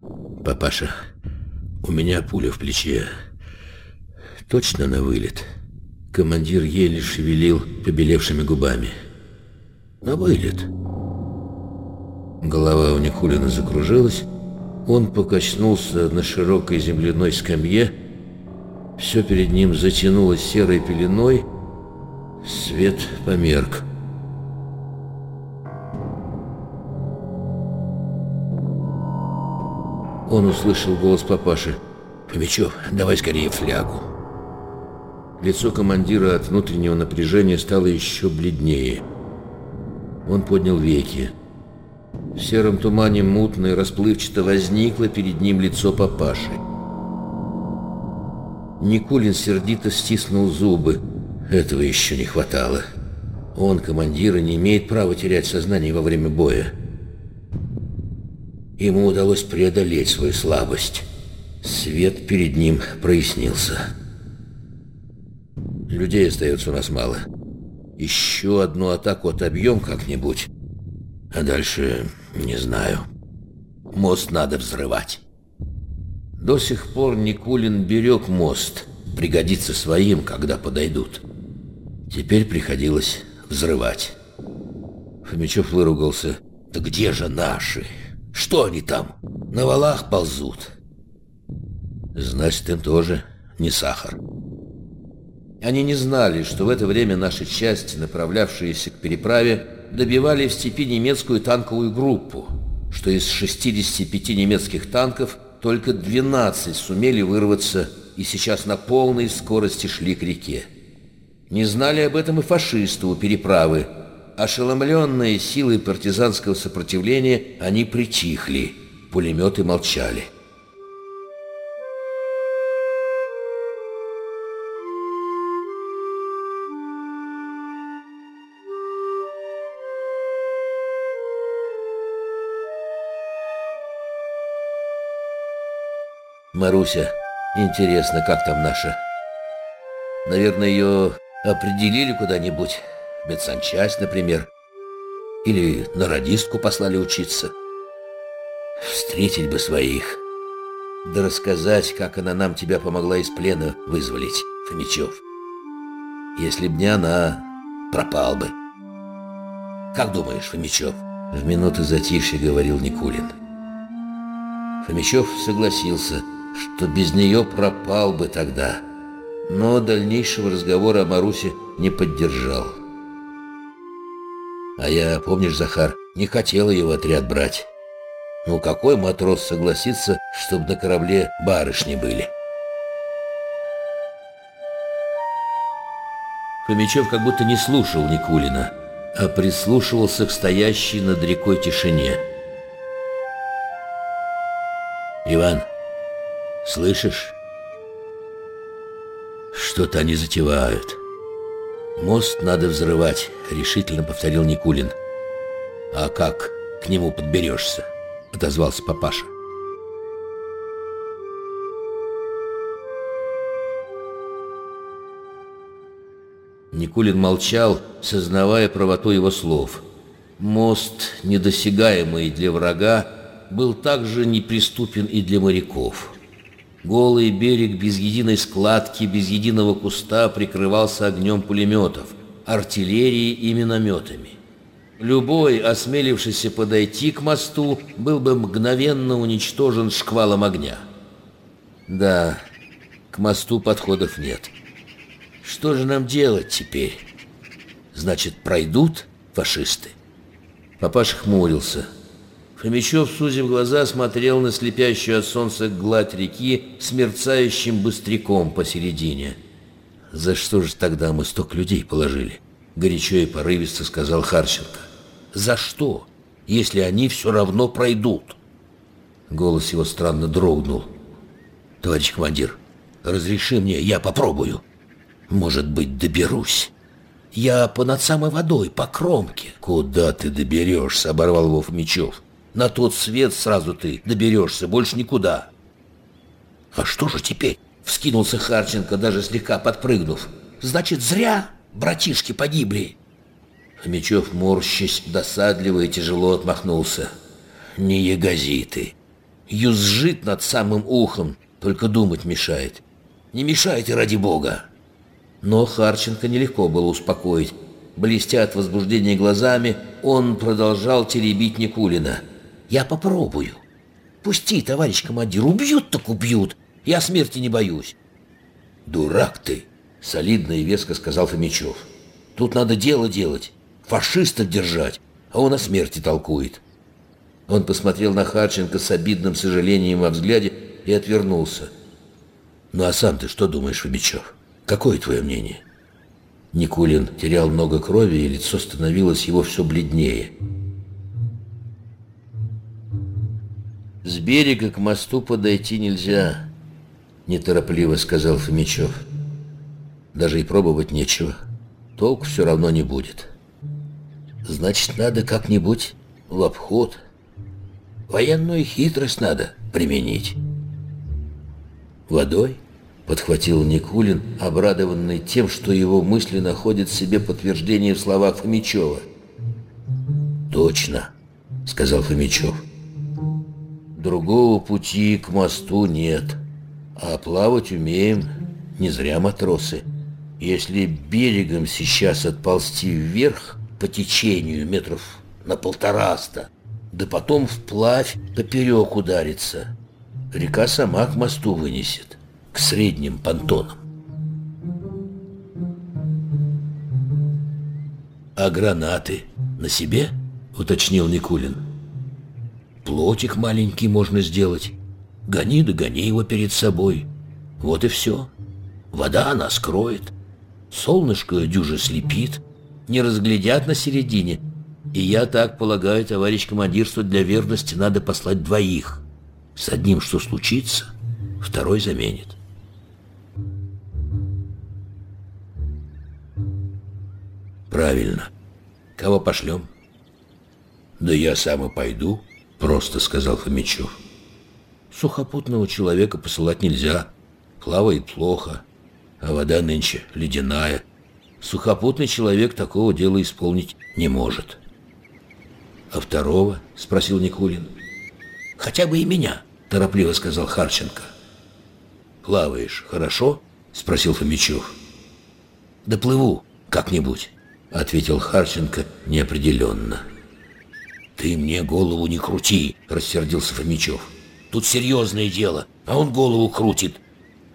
Папаша, у меня пуля в плече. Точно на вылет. Командир еле шевелил побелевшими губами. На вылет. Голова у Никулина закружилась. Он покачнулся на широкой земляной скамье. Все перед ним затянулось серой пеленой. Свет померк. Он услышал голос папаши. «Фомичев, давай скорее флягу». Лицо командира от внутреннего напряжения стало еще бледнее. Он поднял веки. В сером тумане мутно и расплывчато возникло перед ним лицо папаши. Никулин сердито стиснул зубы. Этого еще не хватало. Он, командир, не имеет права терять сознание во время боя. Ему удалось преодолеть свою слабость. Свет перед ним прояснился. Людей остается у нас мало. Еще одну атаку отобьем как-нибудь. А дальше не знаю. Мост надо взрывать. До сих пор Никулин берег мост. Пригодится своим, когда подойдут. Теперь приходилось взрывать. Фомичев выругался. «Да где же наши?» Что они там? На валах ползут. Значит, им тоже не сахар. Они не знали, что в это время наши части, направлявшиеся к переправе, добивали в степи немецкую танковую группу, что из 65 немецких танков только 12 сумели вырваться и сейчас на полной скорости шли к реке. Не знали об этом и фашисты у переправы, Ошеломленные силой партизанского сопротивления, они притихли, пулеметы молчали. Маруся, интересно, как там наша? Наверное, ее определили куда-нибудь медсанчасть, например. Или на радистку послали учиться. Встретить бы своих. Да рассказать, как она нам тебя помогла из плена вызволить, Фомичев. Если б не она, пропал бы. Как думаешь, Фомичев? В минуты затишья говорил Никулин. Фомичев согласился, что без нее пропал бы тогда, но дальнейшего разговора о Марусе не поддержал. А я, помнишь, Захар, не хотел его отряд брать. Ну, какой матрос согласится, чтобы на корабле барышни были? Фомичев как будто не слушал Никулина, а прислушивался к стоящей над рекой тишине. «Иван, слышишь? Что-то они затевают». «Мост надо взрывать», — решительно повторил Никулин. «А как к нему подберешься?» — отозвался папаша. Никулин молчал, сознавая правоту его слов. Мост, недосягаемый для врага, был также неприступен и для моряков. Голый берег без единой складки, без единого куста прикрывался огнем пулеметов, артиллерией и минометами. Любой, осмелившийся подойти к мосту, был бы мгновенно уничтожен шквалом огня. Да, к мосту подходов нет. Что же нам делать теперь? Значит, пройдут фашисты? Папаша хмурился. Фомичев, сузив глаза, смотрел на слепящую от солнца гладь реки с мерцающим быстряком посередине. «За что же тогда мы столько людей положили?» — горячо и порывисто сказал Харченко. «За что, если они все равно пройдут?» Голос его странно дрогнул. «Товарищ командир, разреши мне, я попробую. Может быть, доберусь. Я понад самой водой, по кромке». «Куда ты доберешься?» — оборвал его Фомичев. На тот свет сразу ты доберешься, больше никуда. А что же теперь? Вскинулся Харченко, даже слегка подпрыгнув. Значит, зря братишки погибли. Хомячев, морщись, досадливо и тяжело отмахнулся. Не ягози ты. юзжит над самым ухом, только думать мешает. Не мешайте, ради бога!» Но Харченко нелегко было успокоить. Блестя от возбуждения глазами, он продолжал теребить Никулина. «Я попробую. Пусти, товарищ командир, убьют так убьют. Я смерти не боюсь». «Дурак ты!» — солидно и веско сказал Фомичев. «Тут надо дело делать, фашистов держать, а он о смерти толкует». Он посмотрел на Харченко с обидным сожалением во взгляде и отвернулся. «Ну а сам ты что думаешь, Фомичев? Какое твое мнение?» Никулин терял много крови, и лицо становилось его все бледнее. «С берега к мосту подойти нельзя», — неторопливо сказал Фомичев. «Даже и пробовать нечего. Толк все равно не будет. Значит, надо как-нибудь в обход. Военную хитрость надо применить». «Водой?» подхватил Никулин, обрадованный тем, что его мысли находят в себе подтверждение в словах Фомичева. «Точно», — сказал Фомичев. «Другого пути к мосту нет, а плавать умеем не зря матросы. Если берегом сейчас отползти вверх по течению метров на полтораста, да потом вплавь поперек удариться, река сама к мосту вынесет к средним понтонам. «А гранаты на себе?» — уточнил Никулин. «Плотик маленький можно сделать. Гони да гони его перед собой. Вот и все. Вода она скроет. Солнышко дюже слепит. Не разглядят на середине. И я так полагаю, товарищ командир, что для верности надо послать двоих. С одним что случится, второй заменит. Правильно. Кого пошлем? Да я сам и пойду, просто сказал Фомичев. Сухопутного человека посылать нельзя. Плавает плохо, а вода нынче ледяная. Сухопутный человек такого дела исполнить не может. «А второго?» — спросил Никулин. «Хотя бы и меня», — торопливо сказал Харченко. «Плаваешь хорошо?» — спросил Фомичев. «Доплыву как-нибудь». — ответил Харченко неопределенно. «Ты мне голову не крути!» — рассердился Фомичев. «Тут серьезное дело, а он голову крутит.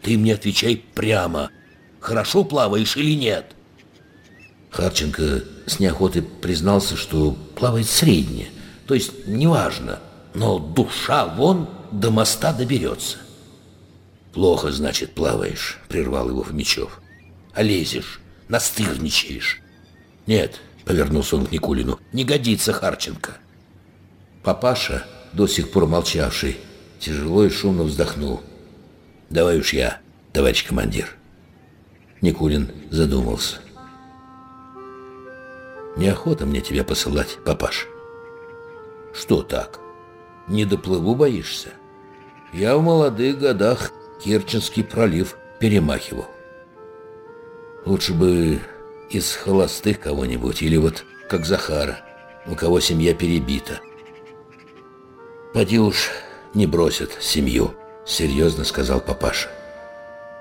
Ты мне отвечай прямо. Хорошо плаваешь или нет?» Харченко с неохотой признался, что плавает средне, то есть неважно, но душа вон до моста доберется. «Плохо, значит, плаваешь», — прервал его Фомичев. «А лезешь, настырничаешь. «Нет», — повернулся он к Никулину, — «не годится Харченко». Папаша, до сих пор молчавший, тяжело и шумно вздохнул. «Давай уж я, товарищ командир». Никулин задумался. «Неохота мне тебя посылать, папаш». «Что так? Не доплыву боишься?» «Я в молодых годах Керченский пролив перемахивал. Лучше бы из холостых кого-нибудь, или вот как Захара, у кого семья перебита. «Поди уж не бросят семью», — серьезно сказал папаша.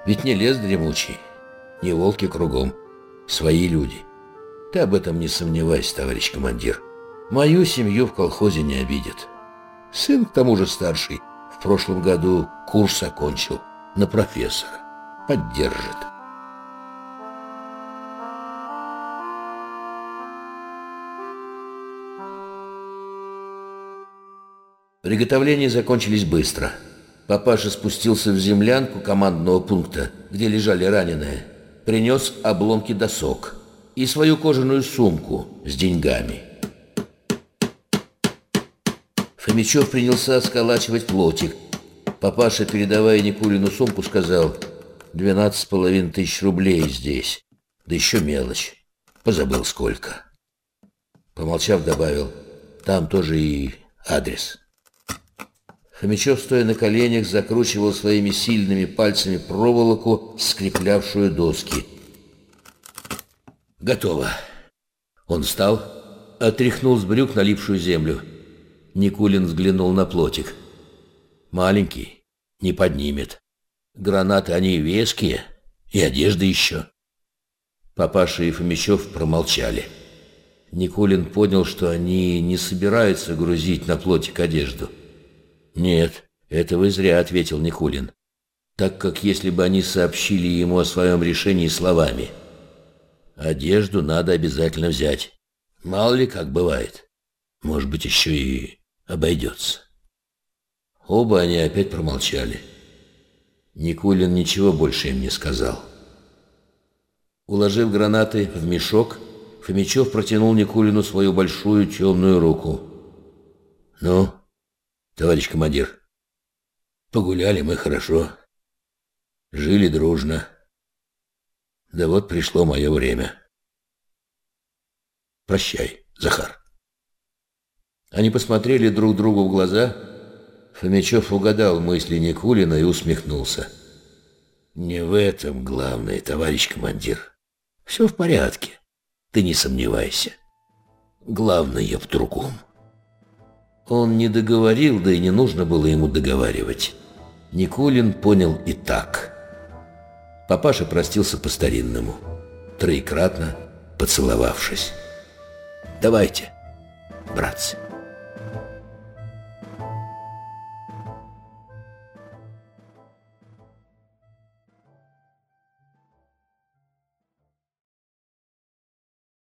«Ведь не лес дремучий, не волки кругом, свои люди. Ты об этом не сомневайся, товарищ командир. Мою семью в колхозе не обидят. Сын, к тому же старший, в прошлом году курс окончил на профессора. Поддержит». Приготовления закончились быстро. Папаша спустился в землянку командного пункта, где лежали раненые, принес обломки досок и свою кожаную сумку с деньгами. Фомичев принялся сколачивать плотик. Папаша, передавая Никулину сумку, сказал, «Двенадцать с половиной тысяч рублей здесь, да еще мелочь. Позабыл сколько». Помолчав, добавил, «Там тоже и адрес». Хомячев, стоя на коленях, закручивал своими сильными пальцами проволоку, скреплявшую доски. «Готово». Он встал, отряхнул с брюк налипшую землю. Никулин взглянул на плотик. Маленький, не поднимет. Гранаты они веские, и одежда еще. Папаша и Фомичев промолчали. Никулин понял, что они не собираются грузить на плотик одежду. «Нет, это вы зря», — ответил Никулин, так как если бы они сообщили ему о своем решении словами. «Одежду надо обязательно взять. Мало ли как бывает. Может быть, еще и обойдется». Оба они опять промолчали. Никулин ничего больше им не сказал. Уложив гранаты в мешок, Фомичев протянул Никулину свою большую темную руку. «Ну, товарищ командир, погуляли мы хорошо, жили дружно. Да вот пришло мое время. Прощай, Захар». Они посмотрели друг другу в глаза. Фомичев угадал мысли Никулина и усмехнулся. «Не в этом главное, товарищ командир». Все в порядке, ты не сомневайся. Главное в другом. Он не договорил, да и не нужно было ему договаривать. Никулин понял и так. Папаша простился по-старинному, троекратно поцеловавшись. «Давайте, братцы».